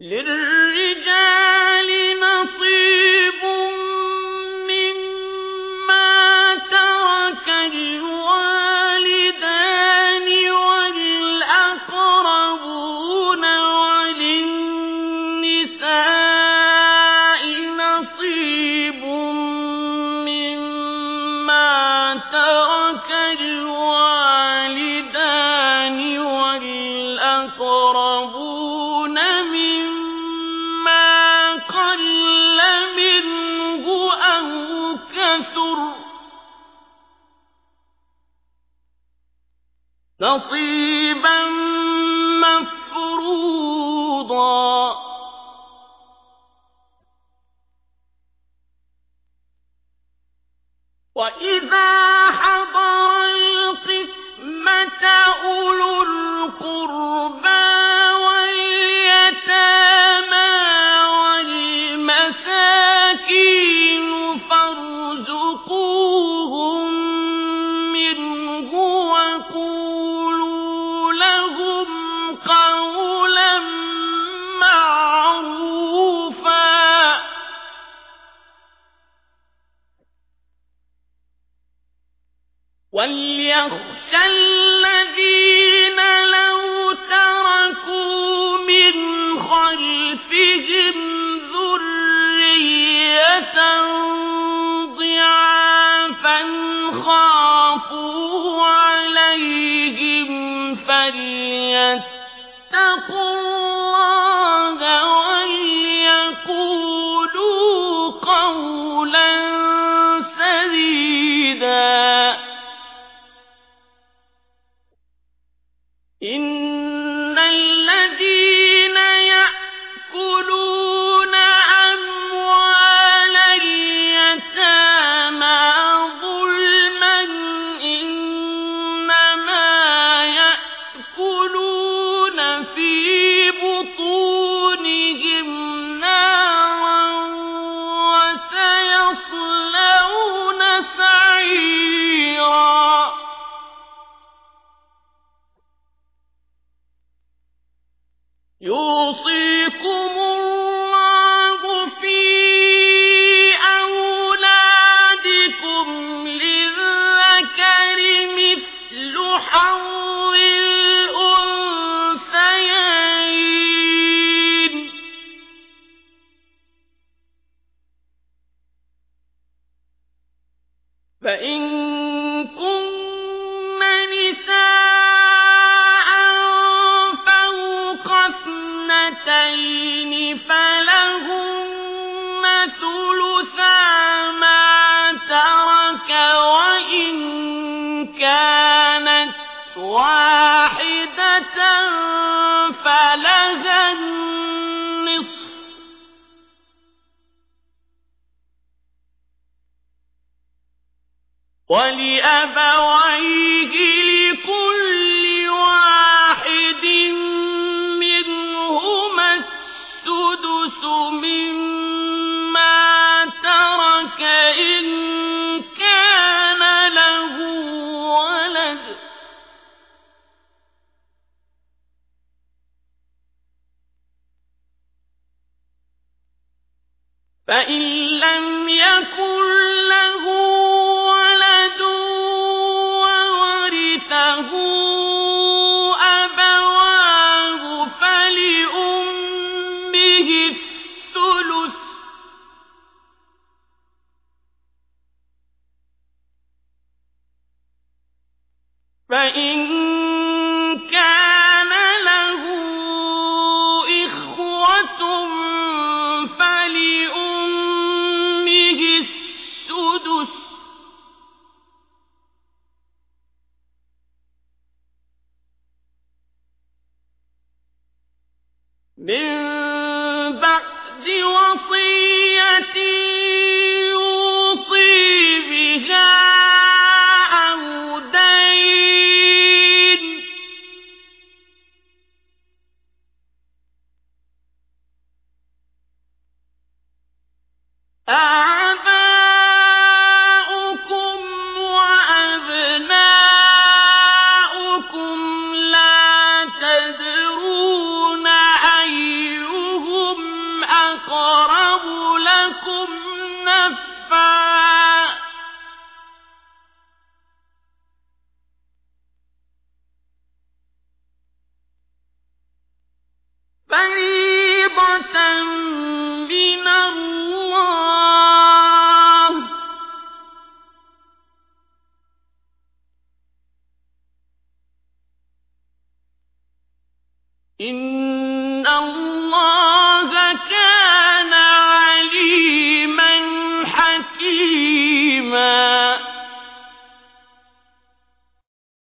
للرجال نصيب مما ترك الوالدان وللنساء نصيب مما ترك الوالدان قل منه أو كثر نصيبا وليخشى إن يوصيكم الله في أولادكم للذكر مثل الأنثيين. فإن فلهن ثلثا ما ترك وإن كانت واحدة فلها النصف. ولأبويه فإن لم يكن له ولد من أو